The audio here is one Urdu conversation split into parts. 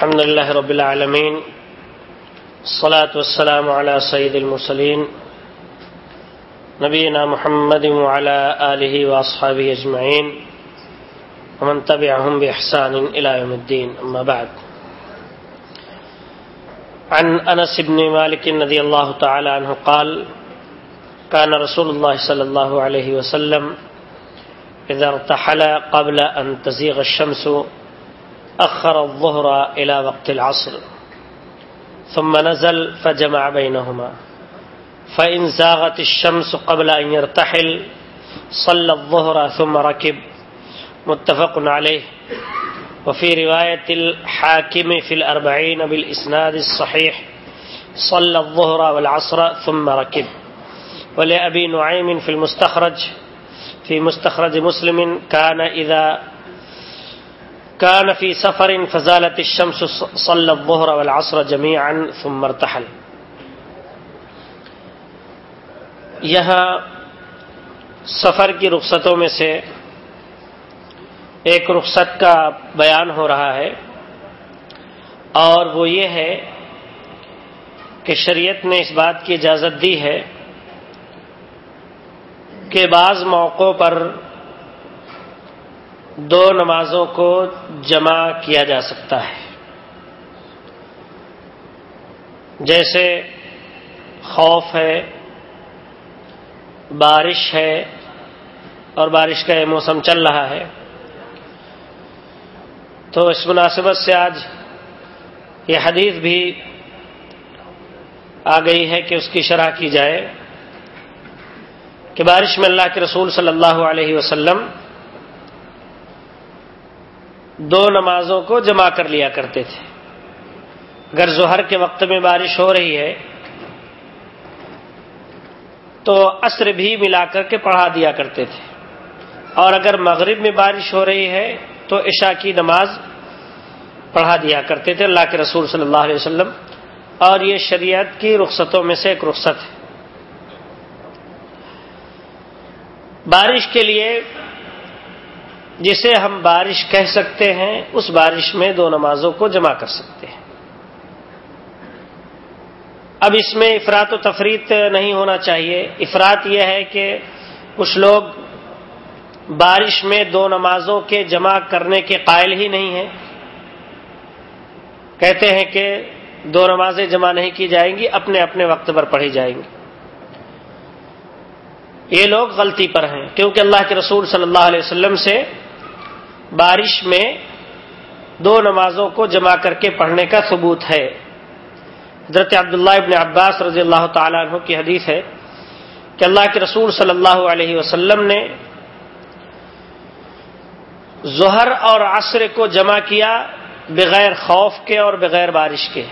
الحمد لله رب العالمين. الصلاة والسلام على سيد المرسلين. نبينا محمد وعلى آله وأصحابه أجمعين. ومن تبعهم بإحسان إلى يوم الدين. أما بعد. عن أنس بن مالك رضي الله تعالى عنه قال كان رسول الله صلى الله عليه وسلم إذا ارتحل قبل أن تزيغ الشمس أخر الظهر إلى وقت العصر، ثم نزل فجمع بينهما. فإن زاغت الشمس قبل أن يرتحل، صلى الظهر ثم ركب. متفق عليه. وفي رواية الحاكم في الأربعين بالإسناد الصحيح، صلى الظهر والعصر ثم ركب. ولأبي نعيم في المستخرج، في مستخرج مسلم كان إذا كان في سفر فزالت الشمس صلى الظهر والعصر جميعا ثم ارتحل. یہاں سفر کی رخصتوں میں سے ایک رخصت کا بیان ہو رہا ہے اور وہ یہ ہے کہ شریعت نے اس بات کی اجازت دی ہے کہ بعض موقعوں پر دو نمازوں کو جمع کیا جا سکتا ہے۔ جیسے خوف ہے، بارش ہے اور بارش کا یہ موسم چل رہا ہے۔ تو اس مناسبت سے آج یہ حدیث بھی آ گئی ہے کہ اس کی شرح کی جائے کہ بارش میں اللہ کے رسول صلی اللہ علیہ وسلم دو نمازوں کو جمع کر لیا کرتے تھے۔ اگر ظہر کے وقت میں بارش ہو رہی ہے، تو عصر بھی ملا کر کے پڑھا دیا کرتے تھے۔ اور اگر مغرب میں بارش ہو رہی ہے، تو عشاء کی نماز پڑھا دیا کرتے تھے۔ اللہ کے رسول صلی اللہ علیہ وسلم۔ اور یہ شریعت کی رخصتوں میں سے ایک رخصت ہے۔ بارش کے لیے جسے ہم بارش کہہ سکتے ہیں، اس بارش میں دو نمازوں کو جمع کر سکتے ہیں۔ اب اس میں افراد و تفریح نہیں ہونا چاہیے۔ افراد یہ ہے کہ کچھ لوگ بارش میں دو نمازوں کے جمع کرنے کے قائل ہی نہیں ہیں۔ کہتے ہیں کہ دو نمازیں جمع نہیں کی جائیں گی، اپنے اپنے وقت پر پڑھی جائیں گی۔ یہ لوگ غلطی پر ہیں، کیونکہ اللہ کے رسول صلی اللہ علیہ وسلم سے بارش میں دو نمازوں کو جمع کر کے پڑھنے کا ثبوت ہے۔ حضرت عبداللہ ابن عباس رضی اللہ تعالیٰ عنہ کی حدیث ہے کہ اللہ کے رسول صلی اللہ علیہ وسلم نے ظہر اور عصر کو جمع کیا بغیر خوف کے اور بغیر بارش کے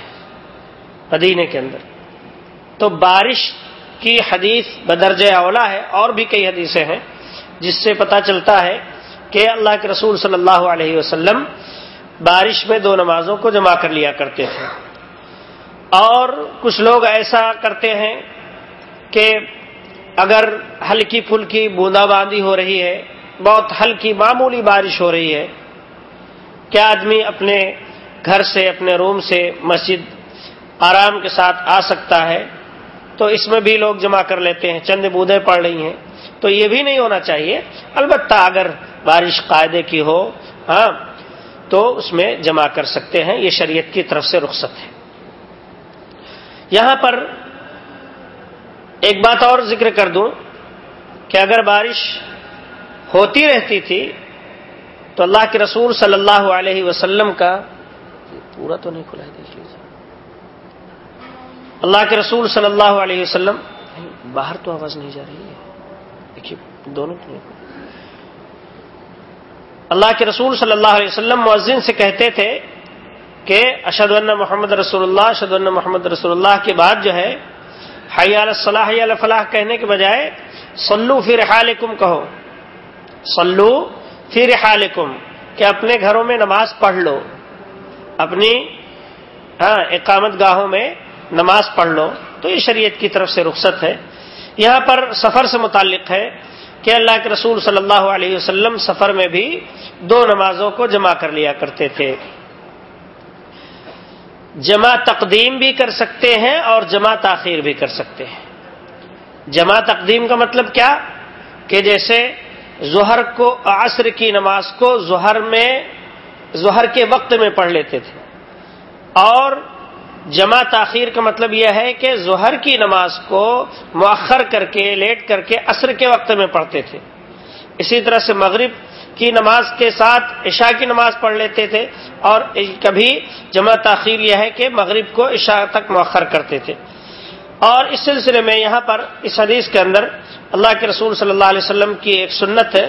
مدینے کے اندر۔ تو بارش کی حدیث بدرج اولا ہے اور بھی کئی حدیثیں ہیں جس سے پتہ چلتا ہے کہ اللہ کے رسول صلی اللہ علیہ وسلم بارش میں دو نمازوں کو جمع کر لیا کرتے تھے۔ اور کچھ لوگ ایسا کرتے ہیں کہ اگر ہلکی پھلکی بوندا باندی ہو رہی ہے، بہت ہلکی معمولی بارش ہو رہی ہے، کیا آدمی اپنے گھر سے، اپنے روم سے مسجد آرام کے ساتھ آ سکتا ہے؟ تو اس میں بھی لوگ جمع کر لیتے ہیں، چند بودیں پڑ رہی ہیں۔ تو یہ بھی نہیں ہونا چاہیے۔ البتہ اگر بارش قاعدے کی ہو ہاں تو اس میں جمع کر سکتے ہیں، یہ شریعت کی طرف سے رخصت ہے۔ یہاں پر ایک بات اور ذکر کر دوں کہ اگر بارش ہوتی رہتی تھی تو اللہ کے رسول صلی اللہ علیہ وسلم کا پورا تو نہیں کھلا ہے، دیکھ لیجیے اللہ کے رسول صلی اللہ علیہ وسلم باہر تو آواز نہیں جا رہی ہے۔ دیکھیے، دونوں اللہ کے رسول صلی اللہ علیہ وسلم مؤذن سے کہتے تھے کہ اشد اللہ محمد رسول اللہ اشد اللہ محمد رسول اللہ کے بعد جو ہے حیال صلاح فلاح کہنے کے بجائے سلو فی رحالکم کہو۔ سلو فی رحالکم، کہ اپنے گھروں میں نماز پڑھ لو۔ اپنی ہاں اقامت گاہوں میں نماز پڑھ لو۔ تو یہ شریعت کی طرف سے رخصت ہے۔ یہاں پر سفر سے متعلق ہے۔ کہ اللہ کے رسول صلی اللہ علیہ وسلم سفر میں بھی دو نمازوں کو جمع کر لیا کرتے تھے۔ جمع تقدیم بھی کر سکتے ہیں اور جمع تاخیر بھی کر سکتے ہیں۔ جمع تقدیم کا مطلب کیا؟ کہ جیسے ظہر کو، عصر کی نماز کو ظہر میں، ظہر کے وقت میں پڑھ لیتے تھے۔ اور جمع تاخیر کا مطلب یہ ہے کہ ظہر کی نماز کو مؤخر کر کے، لیٹ کر کے عصر کے وقت میں پڑھتے تھے۔ اسی طرح سے مغرب کی نماز کے ساتھ عشاء کی نماز پڑھ لیتے تھے اور کبھی جمع تاخیر یہ ہے کہ مغرب کو عشاء تک مؤخر کرتے تھے۔ اور اس سلسلے میں یہاں پر اس حدیث کے اندر اللہ کے رسول صلی اللہ علیہ وسلم کی ایک سنت ہے۔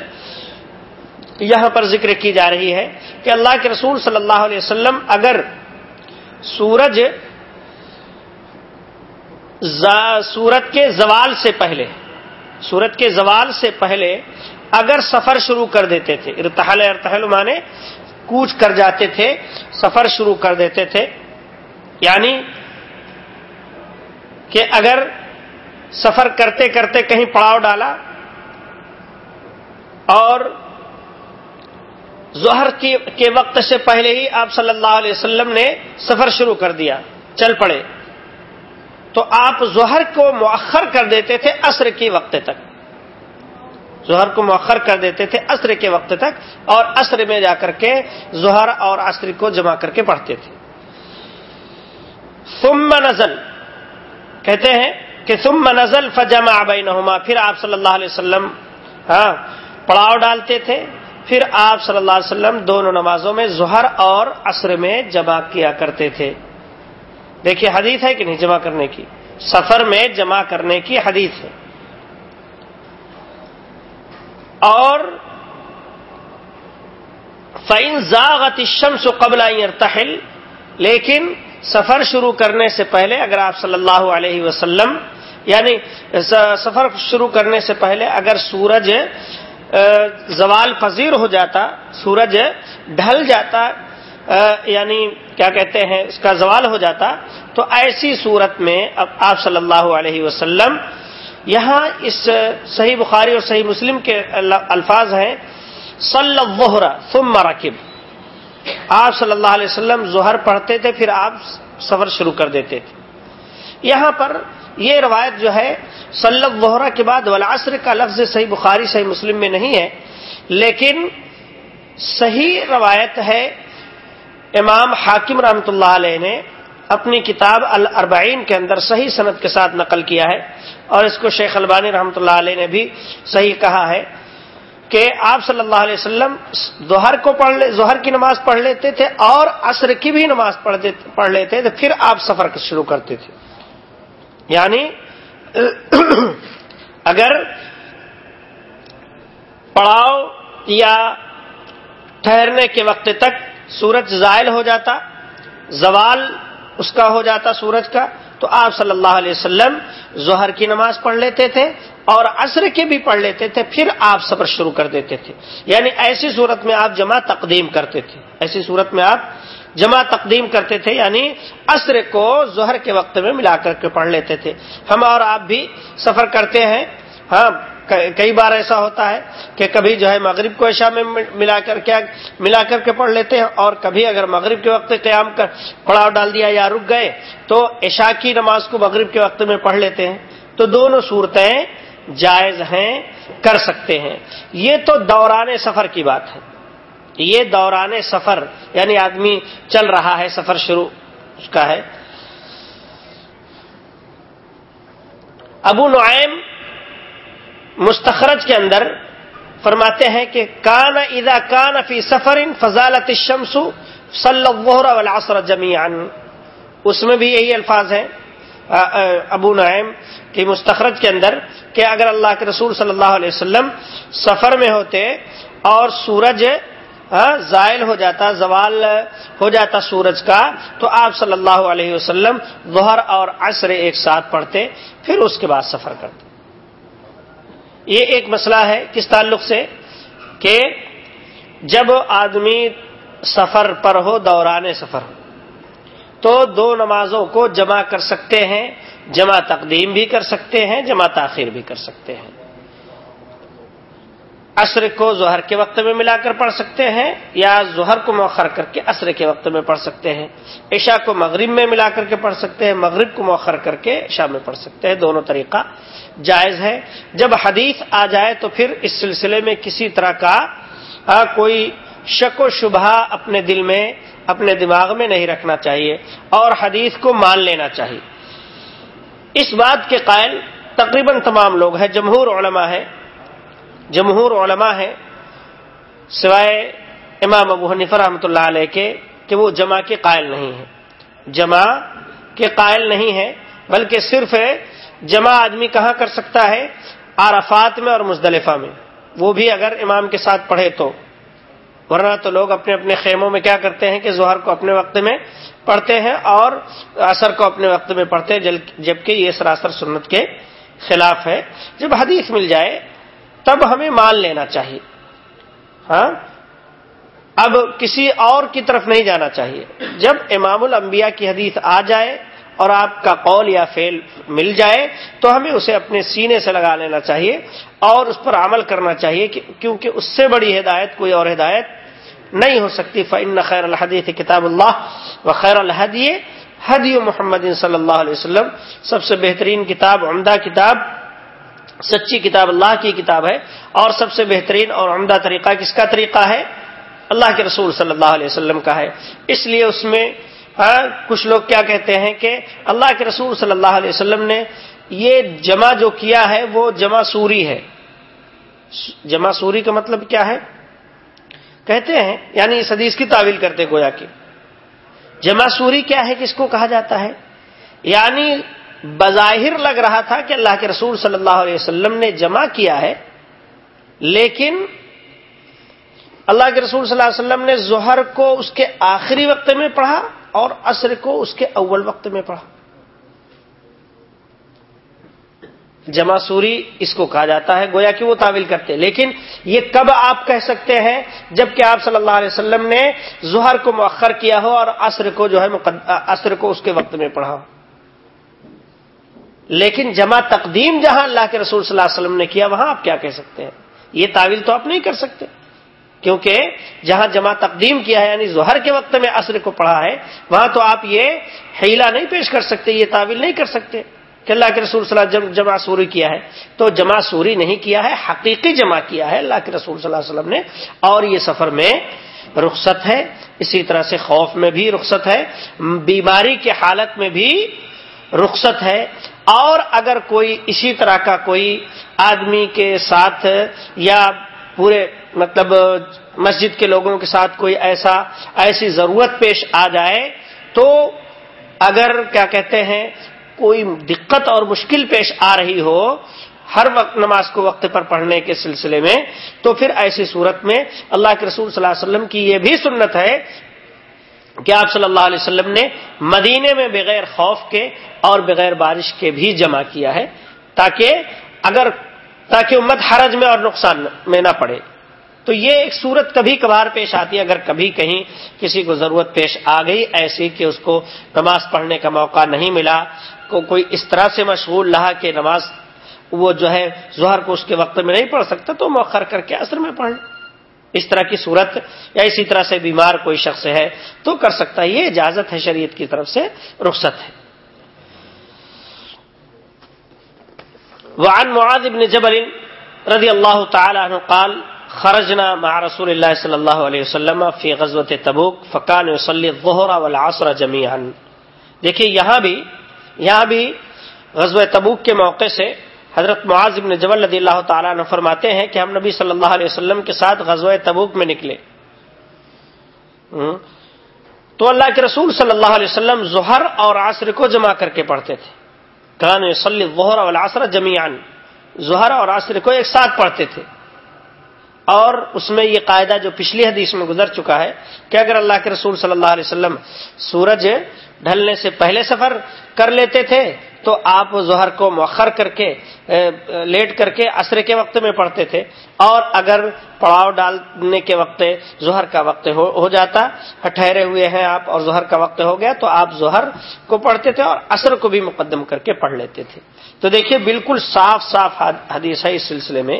یہاں پر ذکر کی جا رہی ہے کہ اللہ کے رسول صلی اللہ علیہ وسلم اگر سورج سورت کے زوال سے پہلے، سورت کے زوال سے پہلے اگر سفر شروع کر دیتے تھے، ارتحل ارتحل مانے کوچ کر جاتے تھے، سفر شروع کر دیتے تھے یعنی کہ اگر سفر کرتے کرتے کہیں پڑاؤ ڈالا اور ظہر کے وقت سے پہلے ہی آپ صلی اللہ علیہ وسلم نے سفر شروع کر دیا، چل پڑے۔ تو آپ ظہر کو مؤخر کر دیتے تھے عصر کے وقت تک۔ ظہر کو مؤخر کر دیتے تھے عصر کے وقت تک اور عصر میں جا کر کے ظہر اور عصر کو جمع کر کے پڑھتے تھے۔ ثم نزل۔ کہتے ہیں کہ ثم نزل فجمع بینہما۔ پھر آپ صلی اللہ علیہ وسلم ہاں پڑاؤ ڈالتے تھے۔ پھر آپ صلی اللہ علیہ وسلم دونوں نمازوں میں ظہر اور عصر میں جمع کیا کرتے تھے۔ دیکھیے حدیث ہے کہ نہیں جمع کرنے کی سفر میں جمع کرنے کی حدیث ہے اور فعین زاغت شمس و قبل ارتحل لیکن سفر شروع کرنے سے پہلے اگر آپ صلی اللہ علیہ وسلم یعنی سفر شروع کرنے سے پہلے اگر سورج زوال پذیر ہو جاتا، سورج ڈھل جاتا یعنی کیا کہتے ہیں، اس کا زوال ہو جاتا۔ تو ایسی صورت میں اب آپ صلی اللہ علیہ وسلم یہاں اس صحیح بخاری اور صحیح مسلم کے الفاظ ہیں۔ صلی ثم رکب۔ آپ صلی اللہ علیہ وسلم ظہر پڑھتے تھے، پھر آپ سفر شروع کر دیتے تھے۔ یہاں پر یہ روایت جو ہے سلب وحرا کے بعد ولاسر کا لفظ صحیح بخاری، صحیح مسلم میں نہیں ہے، لیکن صحیح روایت ہے۔ امام حاکم رحمۃ اللہ علیہ نے اپنی کتاب الاربعین کے اندر صحیح صنعت کے ساتھ نقل کیا ہے اور اس کو شیخ البانی رحمۃ اللہ علیہ نے بھی صحیح کہا ہے کہ آپ صلی اللہ علیہ وسلم ظہر کو پڑھ لے ظہر کی نماز پڑھ لیتے تھے اور عصر کی بھی نماز پڑھ لیتے تھے، پھر آپ سفر شروع کرتے تھے۔ یعنی اگر پڑاؤ یا ٹھہرنے کے وقت تک سورج زائل ہو جاتا، زوال اس کا ہو جاتا سورج کا، تو آپ صلی اللہ علیہ وسلم ظہر کی نماز پڑھ لیتے تھے اور عصر کی بھی پڑھ لیتے تھے، پھر آپ سفر شروع کر دیتے تھے۔ یعنی ایسی صورت میں آپ جمع تقدیم کرتے تھے۔ ایسی صورت میں آپ جمع تقدیم کرتے تھے یعنی عصر کو ظہر کے وقت میں ملا کر کے پڑھ لیتے تھے۔ ہم اور آپ بھی سفر کرتے ہیں ہاں کئی بار ایسا ہوتا ہے کہ کبھی جو ہے مغرب کو عشاء میں ملا کر کے ملا کر کے پڑھ لیتے ہیں اور کبھی اگر مغرب کے وقت قیام کر پڑاؤ ڈال دیا یا رک گئے تو عشاء کی نماز کو مغرب کے وقت میں پڑھ لیتے ہیں۔ تو دونوں صورتیں جائز ہیں، کر سکتے ہیں۔ یہ تو دوران سفر کی بات ہے۔ یہ دوران سفر یعنی آدمی چل رہا ہے، سفر شروع اس کا ہے۔ ابو نعیم مستخرج کے اندر فرماتے ہیں کہ کان ادا کان فی سفر فضالت شمسو والعصر جمیان اس میں بھی یہی الفاظ ہیں۔ ابو نعیم کی مستخرج کے اندر کہ اگر اللہ کے رسول صلی اللہ علیہ وسلم سفر میں ہوتے اور سورج زائل ہو جاتا، زوال ہو جاتا سورج کا، تو آپ صلی اللہ علیہ وسلم ظہر اور عصر ایک ساتھ پڑھتے، پھر اس کے بعد سفر کرتے۔ یہ ایک مسئلہ ہے کس تعلق سے کہ جب آدمی سفر پر ہو، دوران سفر، تو دو نمازوں کو جمع کر سکتے ہیں، جمع تقدیم بھی کر سکتے ہیں، جمع تاخیر بھی کر سکتے ہیں۔ عصر کو ظہر کے وقت میں ملا کر پڑھ سکتے ہیں یا ظہر کو مؤخر کر کے عصر کے وقت میں پڑھ سکتے ہیں۔ عشاء کو مغرب میں ملا کر کے پڑھ سکتے ہیں، مغرب کو مؤخر کر کے عشاء میں پڑھ سکتے ہیں۔ دونوں طریقہ جائز ہے جب حدیث آ جائے تو پھر اس سلسلے میں کسی طرح کا کوئی شک و شبہ اپنے دل میں، اپنے دماغ میں نہیں رکھنا چاہیے اور حدیث کو مان لینا چاہیے۔ اس بات کے قائل تقریباً تمام لوگ ہیں، جمہور علماء ہے جمہور علماء ہیں، سوائے امام ابو حنیفہ رحمۃ اللہ علیہ کے، کہ وہ جمع کے قائل نہیں ہیں۔ جمع کے قائل نہیں ہے بلکہ صرف جمع آدمی کہاں کر سکتا ہے؟ عرفات میں اور مزدلفہ میں۔ وہ بھی اگر امام کے ساتھ پڑھے تو۔ ورنہ تو لوگ اپنے اپنے خیموں میں کیا کرتے ہیں کہ ظہر کو اپنے وقت میں پڑھتے ہیں اور اثر کو اپنے وقت میں پڑھتے ہیں جبکہ یہ سراسر سنت کے خلاف ہے۔ جب حدیث مل جائے تب ہمیں مان لینا چاہیے۔ ہاں؟ اب کسی اور کی طرف نہیں جانا چاہیے۔ جب امام الانبیاء کی حدیث آ جائے اور آپ کا قول یا فیل مل جائے تو ہمیں اسے اپنے سینے سے لگا لینا چاہیے اور اس پر عمل کرنا چاہیے کیونکہ اس سے بڑی ہدایت کوئی اور ہدایت نہیں ہو سکتی۔ فن خیر الحدیث کتاب اللہ و خیر الحدی حدی محمد صلی اللہ علیہ وسلم۔ سب سے بہترین کتاب، عمدہ کتاب سچی کتاب، اللہ کی کتاب ہے اور سب سے بہترین اور عمدہ طریقہ کس کا طریقہ ہے؟ اللہ کے رسول صلی اللہ علیہ وسلم کا ہے۔ اس لیے اس میں ہاں، کچھ لوگ کیا کہتے ہیں کہ اللہ کے رسول صلی اللہ علیہ وسلم نے یہ جمع جو کیا ہے، وہ جمع سوری ہے۔ جمع سوری کا مطلب کیا ہے؟ کہتے ہیں یعنی اس حدیث کی تعویل کرتے گویا کی جمع سوری کیا ہے؟ کس کو کہا جاتا ہے؟ یعنی بظاہر لگ رہا تھا کہ اللہ کے رسول صلی اللہ علیہ وسلم نے جمع کیا ہے، لیکن اللہ کے رسول صلی اللہ علیہ وسلم نے ظہر کو اس کے آخری وقت میں پڑھا اور عصر کو اس کے اول وقت میں پڑھا۔ جمع سوری اس کو کہا جاتا ہے، گویا کہ وہ تعویل کرتے لیکن یہ کب آپ کہہ سکتے ہیں جبکہ آپ صلی اللہ علیہ وسلم نے ظہر کو مؤخر کیا ہو اور عصر کو جو ہے عصر کو اس کے وقت میں پڑھا ہو۔ لیکن جمع تقدیم جہاں اللہ کے رسول صلی اللہ علیہ وسلم نے کیا، وہاں آپ کیا کہہ سکتے ہیں؟ یہ تعویل تو آپ نہیں کر سکتے۔ کیونکہ جہاں جمع تقدیم کیا ہے یعنی ظہر کے وقت میں عصر کو پڑھا ہے، وہاں تو آپ یہ حیلہ نہیں پیش کر سکتے، یہ تعویل نہیں کر سکتے کہ اللہ کے رسول صلی اللہ علیہ وسلم جمع سوری کیا ہے۔ تو جمع سوری نہیں کیا ہے، حقیقی جمع کیا ہے اللہ کے رسول صلی اللہ علیہ وسلم نے، اور یہ سفر میں رخصت ہے۔ اسی طرح سے خوف میں بھی رخصت ہے، بیماری کے حالت میں بھی رخصت ہے۔ اور اگر کوئی اسی طرح کا کوئی آدمی کے ساتھ یا پورے مطلب مسجد کے لوگوں کے ساتھ کوئی ایسا ایسی ضرورت پیش آ جائے تو اگر کیا کہتے ہیں کوئی دقت اور مشکل پیش آ رہی ہو ہر وقت نماز کو وقت پر پڑھنے کے سلسلے میں تو پھر ایسی صورت میں اللہ کے رسول صلی اللہ علیہ وسلم کی یہ بھی سنت ہے کہ آپ صلی اللہ علیہ وسلم نے مدینے میں بغیر خوف کے اور بغیر بارش کے بھی جمع کیا ہے تاکہ اگر تاکہ امت حرج میں اور نقصان میں نہ پڑے؟ تو یہ ایک صورت کبھی کبھار پیش آتی ہے، اگر کبھی کہیں کسی کو ضرورت پیش آ گئی ایسی کہ اس کو نماز پڑھنے کا موقع نہیں ملا، کو کوئی اس طرح سے مشغول رہا کہ نماز وہ جو ہے ظہر کو اس کے وقت میں نہیں پڑھ سکتا، تو مؤخر کر کے اثر میں پڑھ اس طرح کی صورت یا اسی طرح سے بیمار کوئی شخص ہے تو کر سکتا ہے، یہ اجازت ہے شریعت کی طرف سے، رخصت ہے۔ وعن معاذ بن جبل رضی اللہ تعالی عنہ قال، خرجنا مع رسول اللہ صلی اللہ علیہ وسلم فی غزوت تبوک، فکان يصلي الظهر والعصر جميعا دیکھیے، یہاں بھی یہاں بھی غزوہ تبوک کے موقع سے حضرت معاذ بن جبل رضی اللہ تعالیٰ نے فرماتے ہیں کہ ہم نبی صلی اللہ علیہ وسلم کے ساتھ غزوہ تبوک میں نکلے۔ تو اللہ کے رسول صلی اللہ علیہ وسلم ظہر اور عصر کو جمع کر کے پڑھتے تھے۔ کان صلی ظہر والعصر جمیان ظہر اور عصر کو ایک ساتھ پڑھتے تھے۔ اور اس میں یہ قاعدہ جو پچھلی حدیث میں گزر چکا ہے کہ اگر اللہ کے رسول صلی اللہ علیہ وسلم سورج ڈھلنے سے پہلے سفر کر لیتے تھے، تو آپ ظہر کو مؤخر کر کے لیٹ کر کے عصر کے وقت میں پڑھتے تھے۔ اور اگر پڑاؤ ڈالنے کے وقت، ظہر کا وقت ہو جاتا، ٹھہرے ہوئے ہیں آپ اور ظہر کا وقت ہو گیا، تو آپ ظہر کو پڑھتے تھے اور عصر کو بھی مقدم کر کے پڑھ لیتے تھے۔ تو دیکھیے، بالکل صاف صاف حدیث ہے اس سلسلے میں۔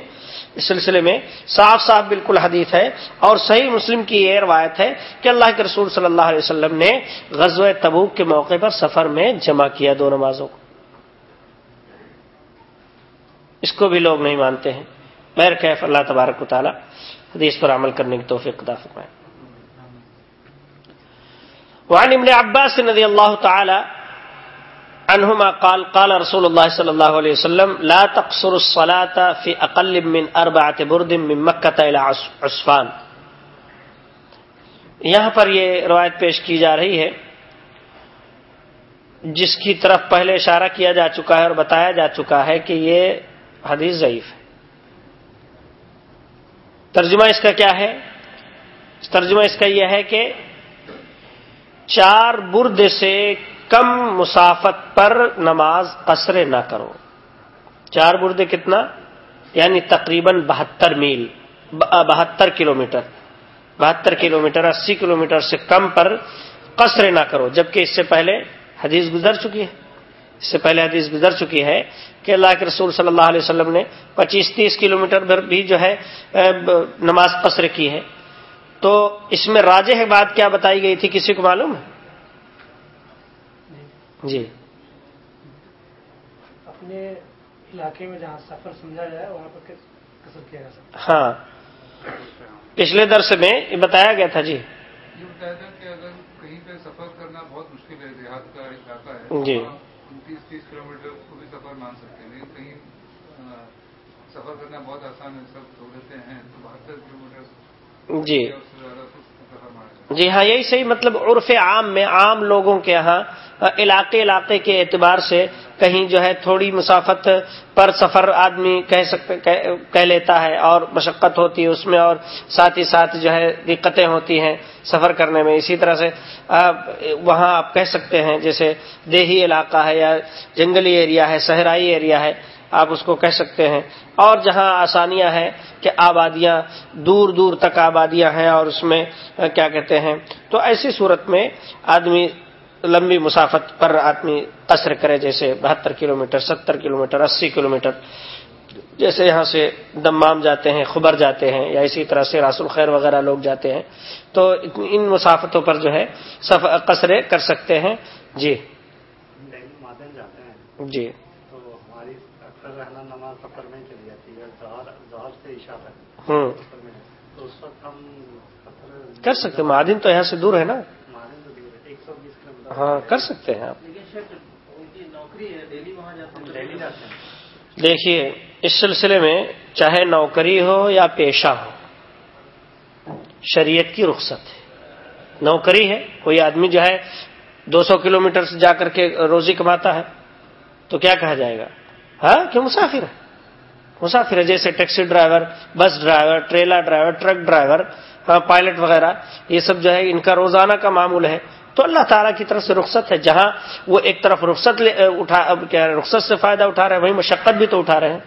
اس سلسلے میں صاف صاف بالکل حدیث ہے اور صحیح مسلم کی یہ روایت ہے کہ اللہ کے رسول صلی اللہ علیہ وسلم نے غزو تبوک کے موقع پر سفر میں جمع کیا دو نمازوں کو۔ اس کو بھی لوگ نہیں مانتے ہیں۔ بیر کیف اللہ تبارک و تعالی حدیث پر عمل کرنے کی توفیق خدا فرمائے۔ وعن ابن عباس رضی اللہ تعالی عنہما قال قال رسول اللہ صلی اللہ علیہ وسلم، لا تقصر الصلاة في اقل من اربعة برد من مکہ الى عصفان. یہاں پر یہ روایت پیش کی جا رہی ہے، جس کی طرف پہلے اشارہ کیا جا چکا ہے اور بتایا جا چکا ہے کہ یہ حدیث ضعیف ہے۔ ترجمہ اس کا کیا ہے؟ ترجمہ اس کا یہ ہے کہ چار برد سے کم مسافت پر نماز قصر نہ کرو۔ چار بردے کتنا؟ یعنی تقریباً بہتر میل بہتر کلو میٹر بہتر کلو میٹر اسی کلو میٹر سے کم پر قصر نہ کرو۔ جبکہ اس سے پہلے حدیث گزر چکی ہے۔ اس سے پہلے حدیث گزر چکی ہے کہ اللہ کے رسول صلی اللہ علیہ وسلم نے پچیس تیس کلو میٹر بھی جو ہے نماز قصر کی ہے۔ تو اس میں راجہ بات کیا بتائی گئی تھی، کسی کو معلوم ہے؟ جی۔ اپنے علاقے میں جہاں سفر سمجھا جائے وہاں پر کسر کیا جا سکتا ہاں۔ پچھلے درس میں یہ بتایا گیا تھا جی۔ یہ بتایا تھا کہ اگر کہیں پہ سفر کرنا بہت مشکل ہے دیہات کا علاقہ ہے جی۔ انتیس تیس کلو میٹر کو بھی سفر مان سکتے ہیں لیکن کہیں سفر کرنا بہت آسان ہے سب سہولتیں ہیں تو بہتر کلو میٹر جی۔ جی ہاں یہی صحیح مطلب عرف عام میں عام لوگوں کے یہاں علاقے علاقے کے اعتبار سے کہیں جو ہے تھوڑی مسافت پر سفر آدمی کہہ سکتے کہہ لیتا ہے اور مشقت ہوتی ہے اس میں اور ساتھ ہی ساتھ جو ہے دقتیں ہوتی ہیں سفر کرنے میں۔ اسی طرح سے وہاں آپ کہہ سکتے ہیں جیسے دیہی علاقہ ہے یا جنگلی ایریا ہے، صحرائی ایریا ہے، آپ اس کو کہہ سکتے ہیں۔ اور جہاں آسانیاں ہیں کہ آبادیاں دور دور تک آبادیاں ہیں اور اس میں کیا کہتے ہیں، تو ایسی صورت میں آدمی لمبی مسافت پر آدمی قصر کرے جیسے بہتر کلو میٹر ستر کلو میٹر اسی کلو میٹر جیسے یہاں سے دمام جاتے ہیں خبر جاتے ہیں یا اسی طرح سے راس الخیر وغیرہ لوگ جاتے ہیں۔ تو ان مسافتوں پر جو ہے قصرے کر سکتے ہیں۔ جی۔ جی۔ ہوں۔ کر سکتے معدن تو یہاں سے دور ہے نا۔ ہاں کر سکتے ہیں آپ۔ دیکھیے اس سلسلے میں چاہے نوکری ہو یا پیشہ ہو شریعت کی رخصت ہے۔ نوکری ہے کوئی آدمی جو ہے دو سو کلو میٹر سے جا کر کے روزی کماتا ہے تو کیا کہا جائے گا؟ ہاں کہ مسافر ہے۔ مسافر ہے جیسے taxi driver bus driver ٹریلا driver truck driver pilot وغیرہ یہ سب جو ہے ان کا روزانہ کا معمول ہے۔ تو اللہ تعالیٰ کی طرف سے رخصت ہے۔ جہاں وہ ایک طرف رخصت اٹھا کیا رخصت سے فائدہ اٹھا رہے ہیں، وہیں مشقت بھی تو اٹھا رہے ہیں۔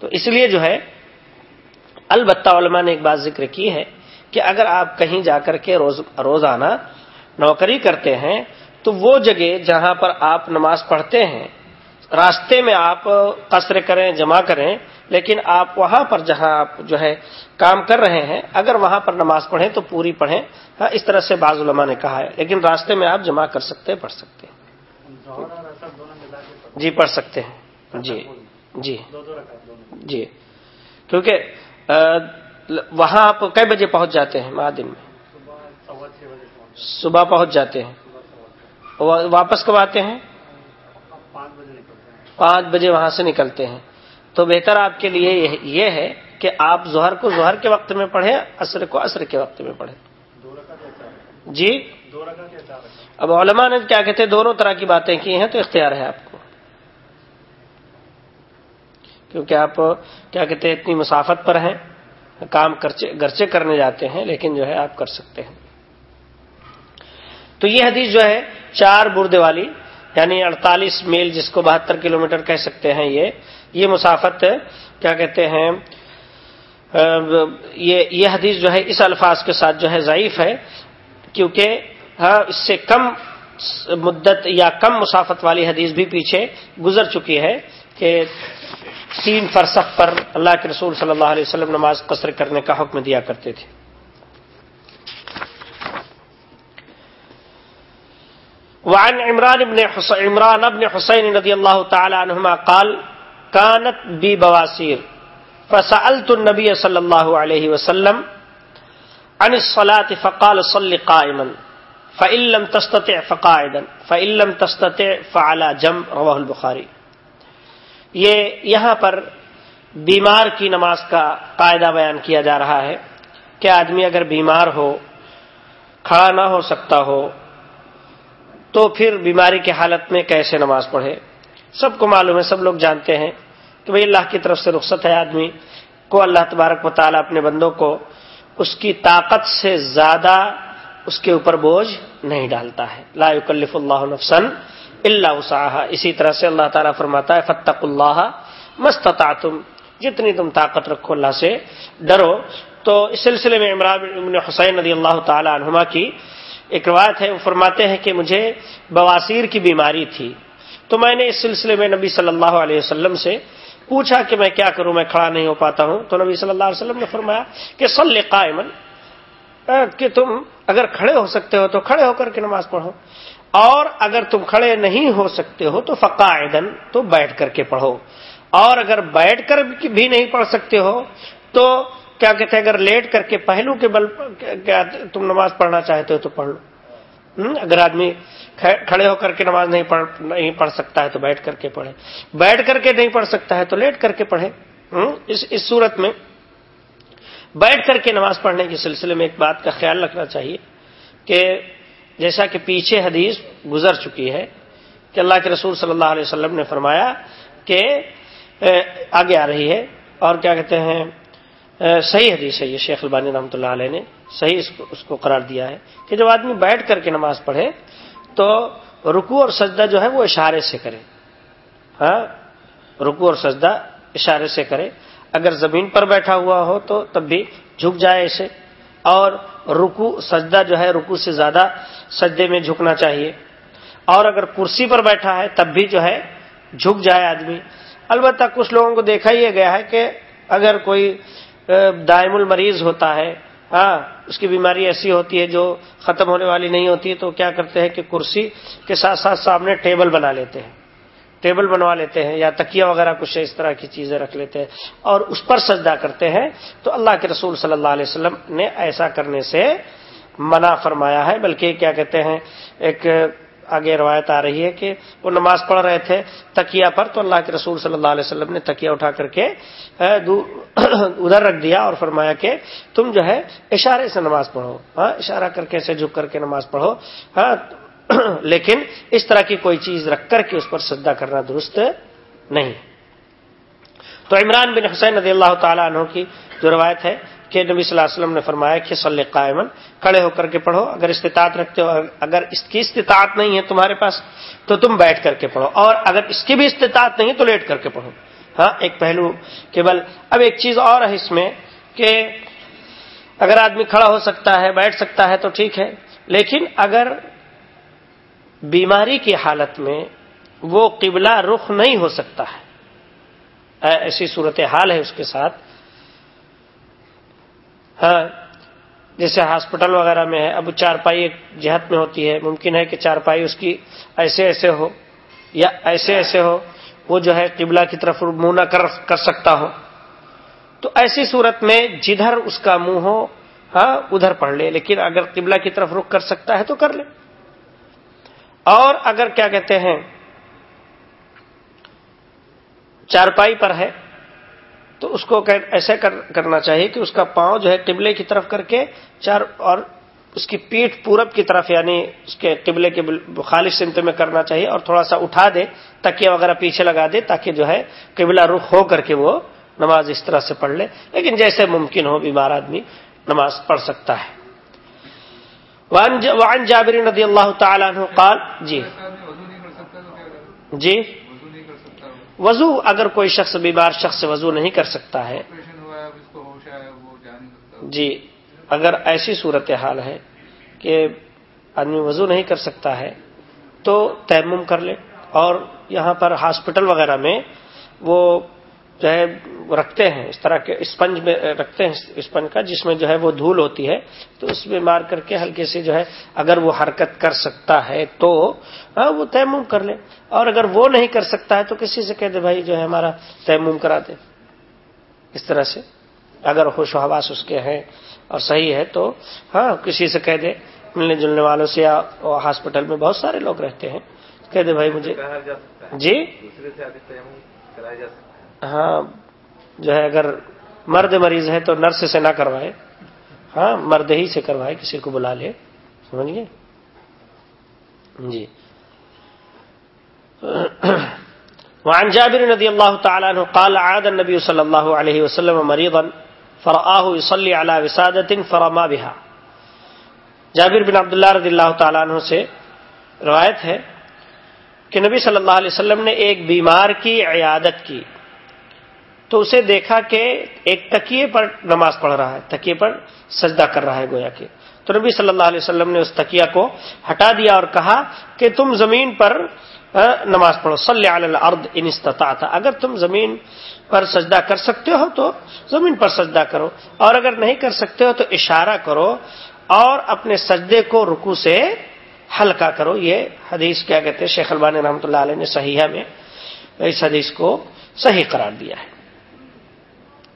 تو اس لیے جو ہے، البتہ علماء نے ایک بات ذکر کی ہے کہ اگر آپ کہیں جا کر کے روز، روزانہ نوکری کرتے ہیں، تو وہ جگہ جہاں پر آپ نماز پڑھتے ہیں راستے میں آپ قصر کریں، جمع کریں، لیکن آپ وہاں پر جہاں آپ جو ہے کام کر رہے ہیں، اگر وہاں پر نماز پڑھیں تو پوری پڑھیں۔ ہاں اس طرح سے بعض علماء نے کہا ہے، لیکن راستے میں آپ جمع کر سکتے، پڑھ سکتے ہیں۔ جی پڑھ سکتے ہیں۔ جی جی جی۔ کیونکہ وہاں آپ کئی بجے پہنچ جاتے ہیں؟ مہادن میں۔ صبح پہنچ جاتے ہیں۔ واپس کب آتے ہیں؟ پانچ بجے وہاں سے نکلتے ہیں۔ تو بہتر آپ کے لیے یہ ہے کہ آپ ظہر کو ظہر کے وقت میں پڑھیں، عصر کو عصر کے وقت میں پڑھیں۔ جی؟ اب علماء نے کیا کہتے ہیں؟ دونوں طرح کی باتیں کی ہیں، تو اختیار ہے آپ کو۔ کیونکہ آپ کیا کہتے ہیں؟ اتنی مسافت پر ہیں، کام گرچے کرنے جاتے ہیں، لیکن جو ہے آپ کر سکتے ہیں۔ تو یہ حدیث جو ہے، چار بردے والی یعنی اڑتالیس میل جس کو بہتر کلومیٹر کہہ سکتے ہیں یہ یہ مسافت کیا کہتے ہیں یہ حدیث جو ہے اس الفاظ کے ساتھ جو ہے ضعیف ہے، کیونکہ ہاں، اس سے کم مدت یا کم مسافت والی حدیث بھی پیچھے گزر چکی ہے کہ تین فرسخ پر اللہ کے رسول صلی اللہ علیہ وسلم نماز قصر کرنے کا حکم دیا کرتے تھے۔ وعن عمران ابن عمران ابن حسین رضی اللہ تعالی عنہما قال، کانت بی بواسیر. فسألت النبی صلی اللہ علیہ وسلم عن الصلاة فقال صل قائما. فإن لم تستطع فقاعدا. فإن لم تستطع فعلى جم رواه البخاری. یہ یہاں پر بیمار کی نماز کا قاعدہ بیان کیا جا رہا ہے کہ آدمی اگر بیمار ہو، کھڑا نہ ہو سکتا ہو تو پھر بیماری کی حالت میں کیسے نماز پڑھے؟ سب کو معلوم ہے، سب لوگ جانتے ہیں کہ بھئی اللہ کی طرف سے رخصت ہے آدمی کو اللہ تبارک و تعالیٰ اپنے بندوں کو اس کی طاقت سے زیادہ اس کے اوپر بوجھ نہیں ڈالتا ہے۔ لا یکلف اللہ نفسن اللہ وسعہ اسی طرح سے اللہ تعالیٰ فرماتا ہے فتق اللہ مستتا تم جتنی تم طاقت رکھو اللہ سے ڈرو۔ تو اس سلسلے میں عمران حسین رضی اللہ تعالی عنہما کی ایک روایت ہے، وہ فرماتے ہیں کہ مجھے بواسیر کی بیماری تھی۔ تو میں نے اس سلسلے میں نبی صلی اللہ علیہ وسلم سے پوچھا کہ میں کیا کروں، میں کھڑا نہیں ہو پاتا ہوں۔ تو نبی صلی اللہ علیہ وسلم نے فرمایا کہ صلی قائمن کہ تم اگر کھڑے ہو سکتے ہو تو کھڑے ہو کر کے نماز پڑھو۔ اور اگر تم کھڑے نہیں ہو سکتے ہو تو فقائدن تو بیٹھ کر کے پڑھو۔ اور اگر بیٹھ کر بھی نہیں پڑھ سکتے ہو تو کیا کہتے ہیں، اگر لیٹ کر کے پہلو کے بل کیا تم نماز پڑھنا چاہتے ہو تو پڑھ لو۔ اگر آدمی کھڑے ہو کر کے نماز نہیں پڑھ نہیں پڑھ سکتا ہے تو بیٹھ کر کے پڑھے۔ بیٹھ کر کے نہیں پڑھ سکتا ہے تو لیٹ کر کے پڑھے۔ اس اس صورت میں بیٹھ کر کے نماز پڑھنے کے سلسلے میں ایک بات کا خیال رکھنا چاہیے کہ جیسا کہ پیچھے حدیث گزر چکی ہے کہ اللہ کے رسول صلی اللہ علیہ وسلم نے فرمایا کہ آگے آ رہی ہے اور کیا کہتے ہیں صحیح حدیث ہے یہ شیخ البانی رحمۃ اللہ علیہ نے صحیح اس کو اس کو قرار دیا ہے کہ جب آدمی بیٹھ کر کے نماز پڑھے تو رکو اور سجدہ جو ہے وہ اشارے سے کرے۔ ہاں؟ رکو اور سجدہ اشارے سے کرے۔ اگر زمین پر بیٹھا ہوا ہو تو تب بھی جھک جائے اسے۔ اور رکو سجدہ جو ہے رکو سے زیادہ سجدے میں جھکنا چاہیے۔ اور اگر کرسی پر بیٹھا ہے تب بھی جو ہے جھک جائے آدمی۔ البتہ کچھ لوگوں کو دیکھا یہ گیا ہے کہ اگر کوئی دائم المریض ہوتا ہے۔ ہاں اس کی بیماری ایسی ہوتی ہے جو ختم ہونے والی نہیں ہوتی، تو کیا کرتے ہیں کہ کرسی کے ساتھ ساتھ سامنے ٹیبل بنا لیتے ہیں۔ ٹیبل بنوا لیتے ہیں یا تکیا وغیرہ کچھ اس طرح کی چیزیں رکھ لیتے ہیں۔ اور اس پر سجدہ کرتے ہیں۔ تو اللہ کے رسول صلی اللہ علیہ وسلم نے ایسا کرنے سے منع فرمایا ہے۔ بلکہ کیا کہتے ہیں، ایک آگے روایت آ رہی ہے کہ وہ نماز پڑھ رہے تھے تکیا پر، تو اللہ کے رسول صلی اللہ علیہ وسلم نے تکیا اٹھا کر کے ادھر رکھ دیا اور فرمایا کہ تم جو ہے اشارے سے نماز پڑھو۔ ہاں اشارہ کر کے جھک کر کے نماز پڑھو۔ ہاں لیکن اس طرح کی کوئی چیز رکھ کر کے اس پر سجدہ کرنا درست نہیں۔ تو عمران بن حسین رضی اللہ تعالیٰ عنہ کی جو روایت ہے کہ نبی صلی اللہ علیہ وسلم نے فرمایا کہ صلی قائمن کھڑے ہو کر کے پڑھو، اگر استطاعت رکھتے ہو، اگر اس کی استطاعت نہیں ہے تمہارے پاس، تو تم بیٹھ کر کے پڑھو۔ اور اگر اس کی بھی استطاعت نہیں تو لیٹ کر کے پڑھو۔ ہاں ایک پہلو کیول اب ایک چیز اور ہے اس میں کہ اگر آدمی کھڑا ہو سکتا ہے، بیٹھ سکتا ہے، تو ٹھیک ہے۔ لیکن اگر بیماری کی حالت میں وہ قبلہ رخ نہیں ہو سکتا ہے ایسی صورت حال ہے اس کے ساتھ۔ ہاں جیسے ہاسپٹل وغیرہ میں ہے، اب چارپائی ایک جہت میں ہوتی ہے، ممکن ہے کہ چارپائی اس کی ایسے ایسے ہو یا ایسے ایسے ہو، وہ جو ہے قبلہ کی طرف منہ نہ کر سکتا ہو۔ تو ایسی صورت میں جدھر اس کا منہ ہو ہاں ادھر پڑھ لے، لیکن اگر قبلہ کی طرف رخ کر سکتا ہے تو کر لے۔ اور اگر کیا کہتے ہیں، چارپائی پر ہے تو اس کو ایسے کرنا چاہیے کہ اس کا پاؤں جو ہے قبلے کی طرف کر کے چار اور اس کی پیٹھ پورب کی طرف یعنی اس کے قبلے کے خالص سمت میں کرنا چاہیے اور تھوڑا سا اٹھا دے تکیا وغیرہ پیچھے لگا دے تاکہ جو ہے قبلہ رخ ہو کر کے وہ نماز اس طرح سے پڑھ لے۔ لیکن جیسے ممکن ہو بیمار آدمی نماز پڑھ سکتا ہے۔ وعن جابر رضی اللہ تعالیٰ عنہ قال جی۔ جی وضو نہیں کر سکتا وہ وضو اگر کوئی شخص بیمار شخص وضو نہیں کر سکتا ہے جی اگر ایسی صورت حال ہے کہ آدمی وضو نہیں کر سکتا ہے تو تیمم کر لے۔ اور یہاں پر ہاسپٹل وغیرہ میں وہ جو ہے رکھتے ہیں اس طرح کے اسپنج میں رکھتے ہیں اسپنج کا جس میں جو ہے وہ دھول ہوتی ہے تو اس میں مار کر کے ہلکے سے جو ہے اگر وہ حرکت کر سکتا ہے تو ہاں وہ تیمم کر لے۔ اور اگر وہ نہیں کر سکتا ہے تو کسی سے کہہ دے بھائی جو ہے ہمارا تیمم کرا دے۔ اس طرح سے اگر ہوش و حواس اس کے ہیں اور صحیح ہے تو ہاں کسی سے کہہ دے۔ ملنے جلنے والوں سے یا ہاسپٹل میں بہت سارے لوگ رہتے ہیں۔ کہہ دے بھائی مجھے کہا جا سکتا ہے۔ جی؟ دوسرے سے ہاں جو ہے، اگر مرد مریض ہے تو نرس سے نہ کروائے۔ ہاں مرد ہی سے کروائے، کسی کو بلا لے۔ سمجھ گئے جی۔ وعن جابر رضي الله تعالى عنه قال، عاد النبي صلى الله عليه وسلم مريضا فرآه يصلي على وسادة فرما بها۔ جابر بن عبداللہ رضی اللہ تعالیٰ عنہ سے روایت ہے کہ نبی صلی اللہ علیہ وسلم نے ایک بیمار کی، عیادت کی۔ تو اسے دیکھا کہ ایک تکیے پر نماز پڑھ رہا ہے، تکیے پر سجدہ کر رہا ہے گویا کہ۔ تو نبی صلی اللہ علیہ وسلم نے اس تکیہ کو ہٹا دیا اور کہا کہ تم زمین پر نماز پڑھو۔ صلی علی الارض ان استطاعت اگر تم زمین پر سجدہ کر سکتے ہو تو زمین پر سجدہ کرو۔ اور اگر نہیں کر سکتے ہو تو اشارہ کرو اور اپنے سجدے کو رکو سے ہلکا کرو۔ یہ حدیث کیا کہتے ہیں؟ شیخ البانی رحمۃ اللہ علیہ نے صحیحہ میں اس حدیث کو صحیح قرار دیا ہے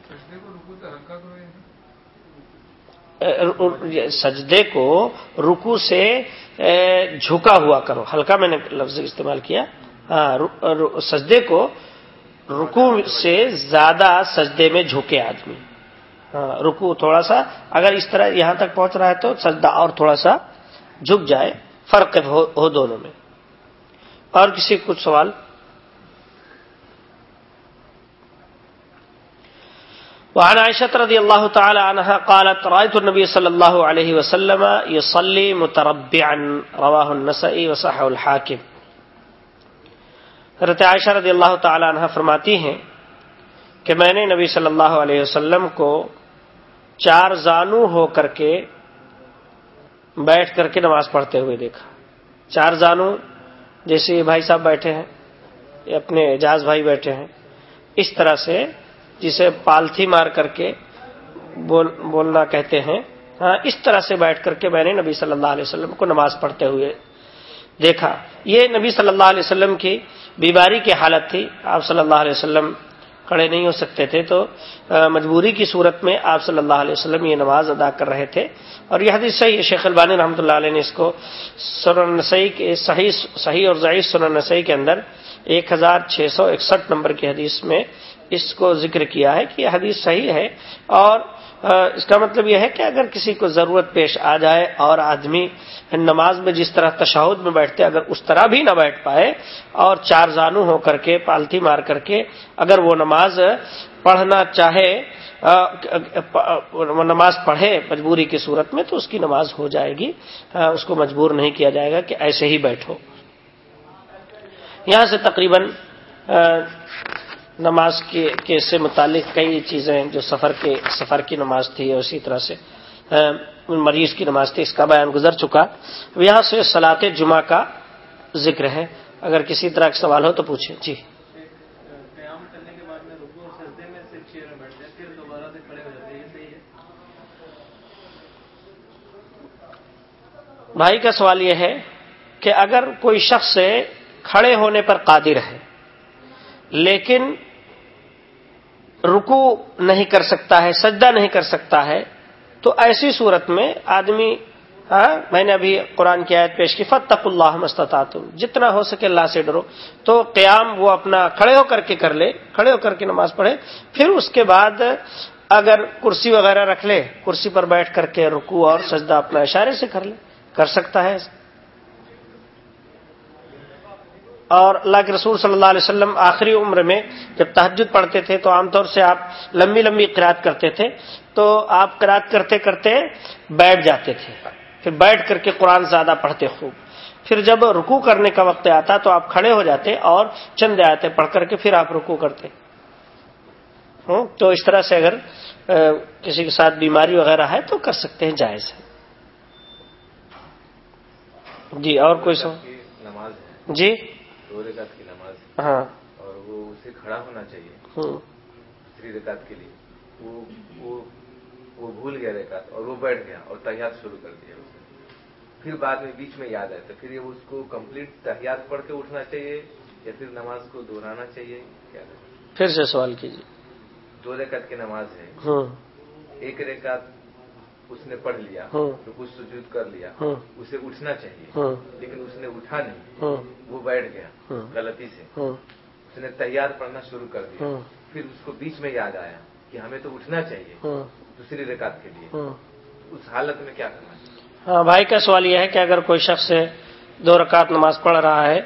سجدے کو رکو سے ہلکا کرو یہ سجدے کو رکو سے جھکا ہوا کرو۔ ہلکا میں نے لفظ استعمال کیا۔ ہاں سجدے کو رکو سے زیادہ سجدے میں جھکے آدمی۔ ہاں رکو تھوڑا سا، اگر اس طرح یہاں تک پہنچ رہا ہے تو سجدہ اور تھوڑا سا جھک جائے، فرق ہو ہو دونوں میں۔ اور کسی کچھ سوال؟ وعن عائشة رضي الله تعالى عنها قالت رأيت النبي صلى الله عليه وسلم يصلي متربعا، رواه النسائي وصحه الحاكم۔ حضرت عائشہ رضی اللہ تعالی عنہ فرماتی ہیں کہ میں نے نبی صلی اللہ علیہ وسلم کو چار زانو ہو کر کے بیٹھ کر کے نماز پڑھتے ہوئے دیکھا۔ چار زانو، جیسے بھائی صاحب بیٹھے ہیں اپنے اعجاز بھائی بیٹھے ہیں، اس طرح سے جسے پالتھی مار کر کے بول بولنا کہتے ہیں۔ ہاں اس طرح سے بیٹھ کر کے میں نے نبی صلی اللہ علیہ وسلم کو نماز پڑھتے ہوئے دیکھا۔ یہ نبی صلی اللہ علیہ وسلم کی بیماری کی حالت تھی۔ آپ صلی اللہ علیہ وسلم کھڑے نہیں ہو سکتے تھے تو مجبوری کی صورت میں آپ صلی اللہ علیہ وسلم یہ نماز ادا کر رہے تھے۔ اور یہ حدیث صحیح شیخ البانی رحمۃ اللہ علیہ نے اس کو سنن نسائی کے صحیح صحیح اور ضعیف سنن نسائی کے اندر ایک ہزار چھ سو اکسٹھ نمبر کی حدیث میں اس کو ذکر کیا ہے کہ یہ حدیث صحیح ہے اور اس کا مطلب یہ ہے کہ اگر کسی کو ضرورت پیش آ جائے اور آدمی نماز میں جس طرح تشہد میں بیٹھتے، اگر اس طرح بھی نہ بیٹھ پائے اور چار زانو ہو کر کے پالتھی مار کر کے اگر وہ نماز پڑھنا چاہے نماز پڑھے مجبوری کی صورت میں تو اس کی نماز ہو جائے گی۔ اس کو مجبور نہیں کیا جائے گا کہ ایسے ہی بیٹھو۔ یہاں سے تقریباً نماز کے سے متعلق کئی چیزیں جو سفر کے سفر کی نماز تھی اسی طرح سے مریض کی نماز تھی اس کا بیان گزر چکا۔ یہاں سے سلاط جمعہ کا ذکر ہے۔ اگر کسی طرح کا سوال ہو تو پوچھیں۔ جی۔ کے اور بھائی کا سوال یہ ہے کہ اگر کوئی شخص کھڑے ہونے پر قادر ہے لیکن رکو نہیں کر سکتا ہے، سجدہ نہیں کر سکتا ہے، تو ایسی صورت میں آدمی ہاں میں نے ابھی قرآن کی آیت پیش کی فتق اللہ مستطاط جتنا ہو سکے اللہ سے ڈرو۔ تو قیام وہ اپنا کھڑے ہو کر کے کر لے، کھڑے ہو کر کے نماز پڑھے۔ پھر اس کے بعد اگر کرسی وغیرہ رکھ لے، کرسی پر بیٹھ کر کے رکو اور سجدہ اپنا اشارے سے کر لے، کر سکتا ہے۔ اور اللہ کے رسول صلی اللہ علیہ وسلم آخری عمر میں جب تحجد پڑھتے تھے تو عام طور سے آپ لمبی لمبی قرات کرتے تھے تو آپ قرات کرتے کرتے بیٹھ جاتے تھے۔ پھر بیٹھ کر کے قرآن زیادہ پڑھتے خوب۔ پھر جب رکو کرنے کا وقت آتا تو آپ کھڑے ہو جاتے اور چند آیتیں پڑھ کر کے پھر آپ رکو کرتے۔ تو اس طرح سے اگر کسی کے ساتھ بیماری وغیرہ ہے تو کر سکتے ہیں جائز ہے۔ جی اور کوئی سو نماز جی؟ دو رکعت کی نماز ہاں۔ اور وہ اسے کھڑا ہونا چاہیے ہوں دوسری رکعت کے لیے۔ وہ وہ وہ بھول گیا رکعت اور وہ بیٹھ گیا اور تحیات شروع کر دیا اسے۔ پھر بعد میں بیچ میں یاد آئے تو پھر یہ اس کو کمپلیٹ تحیات پڑھ کے اٹھنا چاہیے یا پھر نماز کو دہرانا چاہیے؟ کیا؟ پھر سے سوال کیجیے۔ دو رکعت کی نماز ہے۔ ہوں ایک رکعت اس نے پڑھ لیا۔ تو کچھ سجود کر لیا ہوں۔ اسے اٹھنا چاہیے ہوں لیکن اس نے اٹھا نہیں وہ بیٹھ گیا۔ غلطی سے۔ اس نے تیار پڑھنا شروع کر دیا۔ پھر اس کو بیچ میں یاد آیا کہ ہمیں تو اٹھنا چاہیے دوسری رکعت کے لیے۔ اس حالت میں کیا کرنا چاہیے؟ ہاں بھائی کا سوال یہ ہے کہ اگر کوئی شخص دو رکعت نماز پڑھ رہا ہے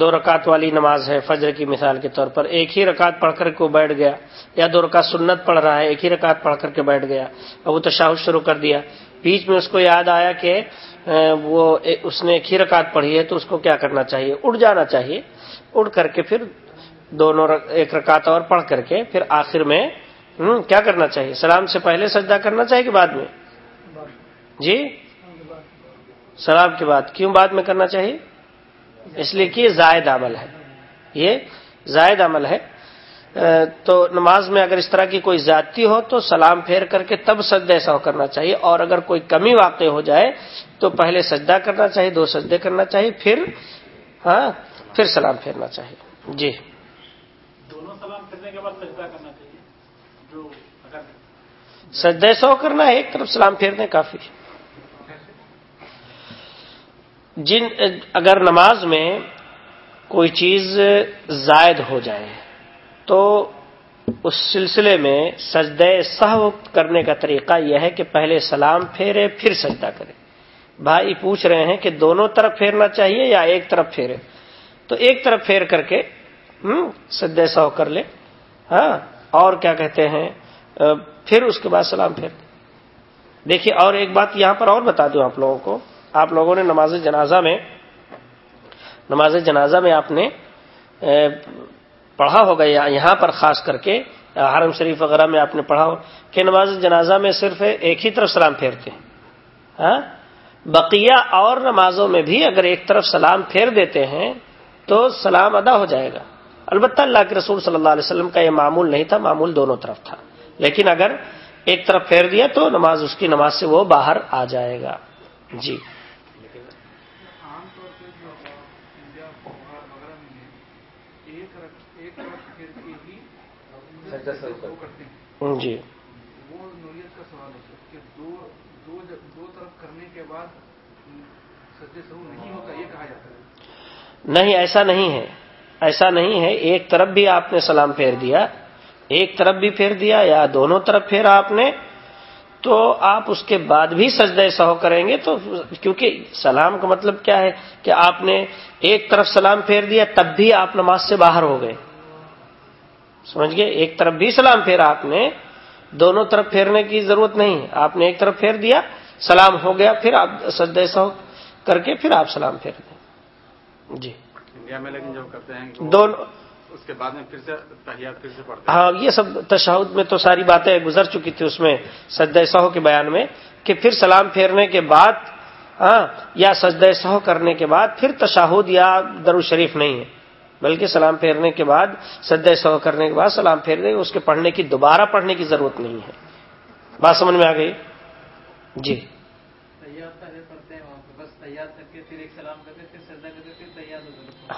دو رکعت والی نماز ہے، فجر کی مثال کے طور پر ایک ہی رکعت پڑھ کر کے وہ بیٹھ گیا، یا دو رکعت سنت پڑھ رہا ہے، ایک ہی رکعت پڑھ کر کے بیٹھ گیا اور وہ تشاہد شروع کر دیا۔ بیچ میں اس کو یاد آیا کہ وہ اس نے ایک ہی رکعت پڑھی ہے، تو اس کو کیا کرنا چاہیے؟ اٹھ جانا چاہیے۔ اٹھ کر کے پھر دونوں ایک رکعت اور پڑھ کر کے پھر آخر میں کیا کرنا چاہیے؟ سلام سے پہلے سجدہ کرنا چاہیے کہ بعد میں؟ جی؟ سلام کے بعد۔ کیوں بعد میں کرنا چاہیے؟ اس لیے کہ یہ زائد عمل ہے۔ یہ زائد عمل ہے۔ تو نماز میں اگر اس طرح کی کوئی زیادتی ہو تو سلام پھیر کر کے تب سجدہ ایسا کرنا چاہیے۔ اور اگر کوئی کمی واقع ہو جائے تو پہلے سجدہ کرنا چاہیے دو سجدے کرنا چاہیے پھر ہاں پھر سلام پھیرنا چاہیے۔ جی۔ دونوں سلام پھرنے کے بعد سجدہ کرنا چاہیے۔ جو اگر سجدہ سو کرنا ہے ایک طرف سلام پھیرنے کافی جن اگر نماز میں کوئی چیز زائد ہو جائے تو اس سلسلے میں سجدہ سہو کرنے کا طریقہ یہ ہے کہ پہلے سلام پھیرے، پھر سجدہ کرے۔ بھائی پوچھ رہے ہیں کہ دونوں طرف پھیرنا چاہیے یا ایک طرف پھیرے؟ تو ایک طرف پھیر کر کے، ہم سجدہ سہو کر لے ہاں اور کیا کہتے ہیں؟ پھر اس کے بعد سلام پھیر دیکھیے اور ایک بات یہاں پر اور بتا دوں آپ لوگوں کو۔ آپ لوگوں نے نماز جنازہ میں نماز جنازہ میں آپ نے پڑھا ہوگا یہاں پر خاص کر کے، حرم شریف وغیرہ میں آپ نے پڑھا ہو کہ نماز جنازہ میں صرف ایک ہی طرف سلام پھیرتے ہیں۔ ہاں؟ بقیہ اور نمازوں میں بھی اگر ایک طرف سلام پھیر دیتے ہیں تو سلام ادا ہو جائے گا۔ البتہ اللہ کے رسول صلی اللہ علیہ وسلم کا یہ معمول نہیں تھا، معمول دونوں طرف تھا۔ لیکن اگر ایک طرف پھیر دیا تو نماز اس کی نماز سے وہ باہر آ جائے گا۔ جی عام طور پہ جو انڈیا وغیرہ میں ہے ایک رق- ایک طرف پھیر کے ہی سجدہ کرتے ہیں۔ جی۔ وہ نوعیت کا سوال ہے کہ دو دو جب- دو طرف کرنے کے بعد سجدے شروع نہیں ہوتا یہ کہا جاتا ہے۔ نہیں ایسا نہیں ہے۔ ایسا نہیں ہے۔ ایک طرف بھی آپ نے سلام پھیر دیا ایک طرف بھی پھیر دیا یا دونوں طرف پھیرا آپ نے تو آپ اس کے بعد بھی سجدہ سہو کریں گے تو کیونکہ سلام کا مطلب کیا ہے کہ آپ نے ایک طرف سلام پھیر دیا تب بھی آپ نماز سے باہر ہو گئے۔ سمجھ گئے؟ ایک طرف بھی سلام پھیرا آپ نے دونوں طرف پھیرنے کی ضرورت نہیں۔ ہے آپ نے ایک طرف پھیر دیا سلام ہو گیا پھر آپ سجدہ سہو کر کے پھر آپ سلام پھیر دیں۔ جی۔ انڈیا میں لیکن جب کرتے ہیں دونوں۔ اس کے بعد میں پھر سے تحیات پھر سے پڑھتے ہیں۔ ہاں یہ سب تشہد میں تو ساری باتیں گزر چکی تھی اس میں سجدہ سہو کے بیان میں کہ پھر سلام پھیرنے کے بعد ہاں یا سجدہ سہو کرنے کے بعد پھر تشہد یا درو شریف نہیں ہے۔ بلکہ سلام پھیرنے کے بعد، سجدہ سہو کرنے کے بعد سلام پھیر دیں اس کے پڑھنے کی دوبارہ پڑھنے کی ضرورت نہیں ہے۔ بات سمجھ میں آ گئی؟ جی۔ سلام کر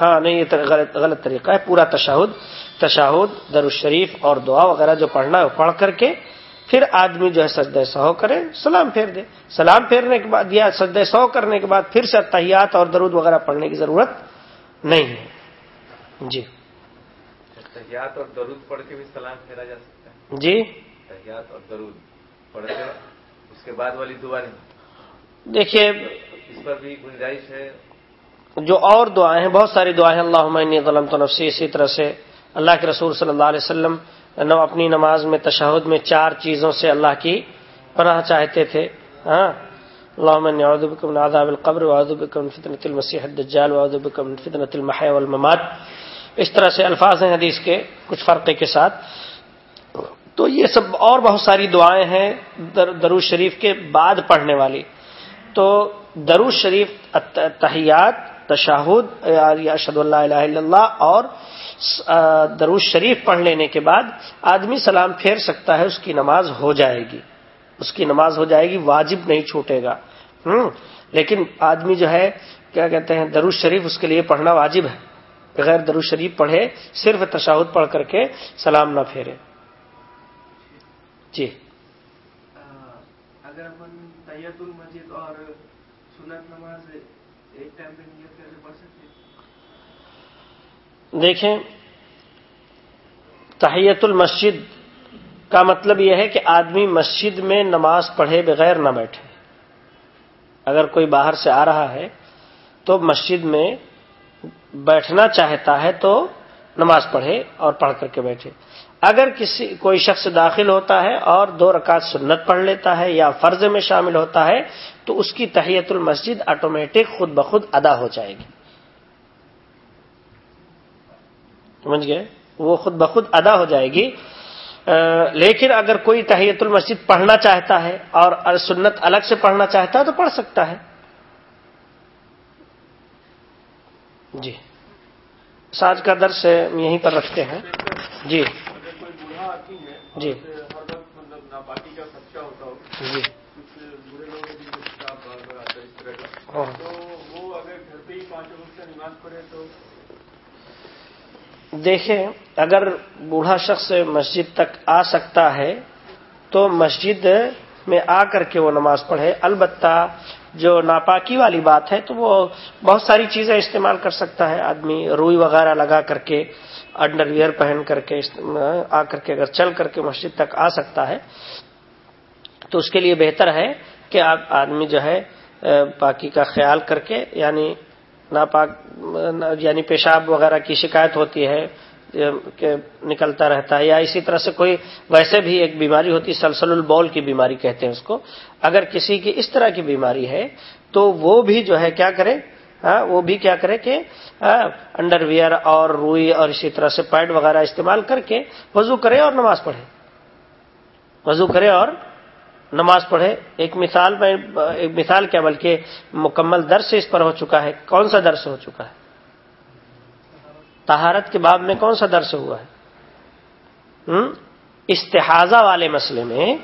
ہاں نہیں، یہ غلط غلط طریقہ ہے، پورا تشہد تشہد درالشریف اور دعا وغیرہ جو پڑھنا ہے، وہ پڑھ کر کے پھر آدمی جو ہے سجدہ سہو کرے، سلام پھیر دے۔ سلام پھیرنے کے بعد یا سجدہ سہو کرنے کے بعد پھر سے تحیات اور درود وغیرہ پڑھنے کی ضرورت نہیں ہے۔ جی۔ تحیات اور درود پڑھ کے بھی سلام پھیرا جا سکتا ہے۔ جی۔ تحیات اور درود پڑھ کے اس کے بعد والی دعا نہیں۔ دیکھیے اس پر بھی گنجائش ہے۔ جو اور دعائیں ہیں بہت ساری دعائیں اللہ غلط و نفسی اسی طرح سے اللہ کے رسول صلی اللہ علیہ وسلم اپنی نماز میں تشہد میں چار چیزوں سے اللہ کی پناہ چاہتے تھے۔ ہاں۔ من عذاب القبر من فتنة المسيح الدجال من فتنة المحيا والممات۔ اس طرح سے الفاظ ہیں حدیث کے، کچھ فرقے کے ساتھ۔ تو یہ سب اور بہت ساری دعائیں ہیں در، درود شریف کے بعد پڑھنے والی۔ تو درود شریف تحیات تشاہد یا اشد اللہ الہ الا اللہ اور درود شریف پڑھ لینے کے بعد آدمی سلام پھیر سکتا ہے، اس کی نماز ہو جائے گی۔ اس کی نماز ہو جائے گی، واجب نہیں چھوٹے گا۔ ہوں، لیکن آدمی جو ہے، کیا کہتے ہیں، درود شریف اس کے لیے پڑھنا واجب ہے۔ بغیر درود شریف پڑھے صرف تشاہد پڑھ کر کے سلام نہ پھیرے۔ جی۔ اگر اپن طیت المسجد اور سنت نماز ایک ٹائم پہ نیت کر کے پڑھ سکتے دیکھیں تحیت المسجد کا مطلب یہ ہے کہ آدمی مسجد میں نماز پڑھے بغیر نہ بیٹھے۔ اگر کوئی باہر سے آ رہا ہے تو مسجد میں بیٹھنا چاہتا ہے تو نماز پڑھے اور پڑھ کر کے بیٹھے۔ اگر کسی، کوئی شخص داخل ہوتا ہے اور دو رکعت سنت پڑھ لیتا ہے یا فرض میں شامل ہوتا ہے تو اس کی تحیت المسجد آٹومیٹک خود بخود ادا ہو جائے گی۔ سمجھ گئے؟ وہ خود بخود ادا ہو جائے گی۔ لیکن اگر کوئی تحیت المسجد پڑھنا چاہتا ہے اور سنت الگ سے پڑھنا چاہتا ہے تو پڑھ سکتا ہے۔ جی۔ ساج کا درس یہیں پر رکھتے ہیں۔ جی۔ جی۔ جی۔ تو تو دیکھیں، اگر بوڑھا شخص مسجد تک آ سکتا ہے، تو مسجد میں آ کر کے وہ نماز پڑھے۔ البتہ جو ناپاکی والی بات ہے تو وہ بہت ساری چیزیں استعمال کر سکتا ہے۔ آدمی روئی وغیرہ لگا کر کے، انڈر ویئر پہن کر کے آ کر کے اگر چل کر کے مسجد تک آ سکتا ہے، تو اس کے لیے بہتر ہے کہ آپ آدمی جو ہے پاکی کا خیال کر کے یعنی ناپاک یعنی پیشاب وغیرہ کی شکایت ہوتی ہے نکلتا رہتا ہے، یا اسی طرح سے کوئی ویسے بھی ایک بیماری ہوتی ہے سلسل البول کی بیماری کہتے ہیں اس کو۔ اگر کسی کی اس طرح کی بیماری ہے، تو وہ بھی جو ہے کیا کرے؟ ہاں وہ بھی کیا کرے کہ ہاں، انڈر ویئر اور روئی اور اسی طرح سے پیڈ وغیرہ استعمال کر کے وضو کرے اور نماز پڑھے۔ وضو کرے اور نماز پڑھے۔ ایک مثال میں، ایک مثال کیا بلکہ مکمل درس اس پر ہو چکا ہے۔ کون سا درس ہو چکا ہے؟ تہارت کے باب میں کون سا درس ہوا ہے؟ استحاظہ والے مسئلے میں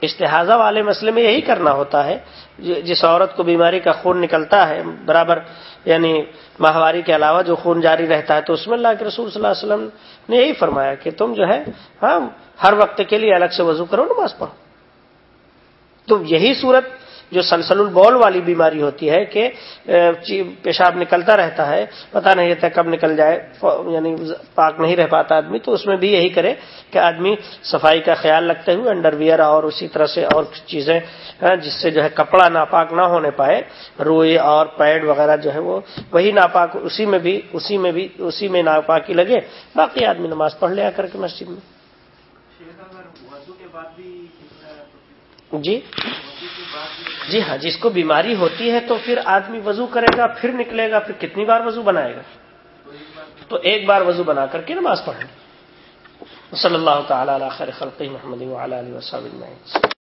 استحاظہ والے مسئلے میں یہی کرنا ہوتا ہے جس عورت کو بیماری کا خون نکلتا ہے، برابر یعنی ماہواری کے علاوہ جو خون جاری رہتا ہے، تو اس میں اللہ کے رسول صلی اللہ علیہ وسلم نے یہی فرمایا کہ تم جو ہے ہاں ہر وقت کے لیے الگ سے وضو کرو، نماز پڑھو۔ تو یہی صورت جو سلسل البول والی بیماری ہوتی ہے کہ پیشاب نکلتا رہتا ہے پتہ نہیں رہتا کب نکل جائے یعنی پاک نہیں رہ پاتا آدمی تو اس میں بھی یہی کرے کہ آدمی صفائی کا خیال رکھتے ہوئے انڈر ویئر اور اسی طرح سے اور چیزیں جس سے جو ہے کپڑا ناپاک نہ ہونے پائے روئی اور پیڈ وغیرہ جو ہے وہ وہی ناپاک اسی میں بھی اسی میں بھی اسی میں ناپاکی لگے باقی آدمی نماز پڑھ لیا کر کے مسجد میں۔ جی؟ جی ہاں جس کو بیماری ہوتی ہے تو پھر آدمی وضو کرے گا، پھر نکلے گا، پھر کتنی بار وضو بنائے گا؟ تو ایک بار وضو بنا کر کے نماز پڑھیں صلی اللہ تعالی خیر خلقی محمد علیہ وسلم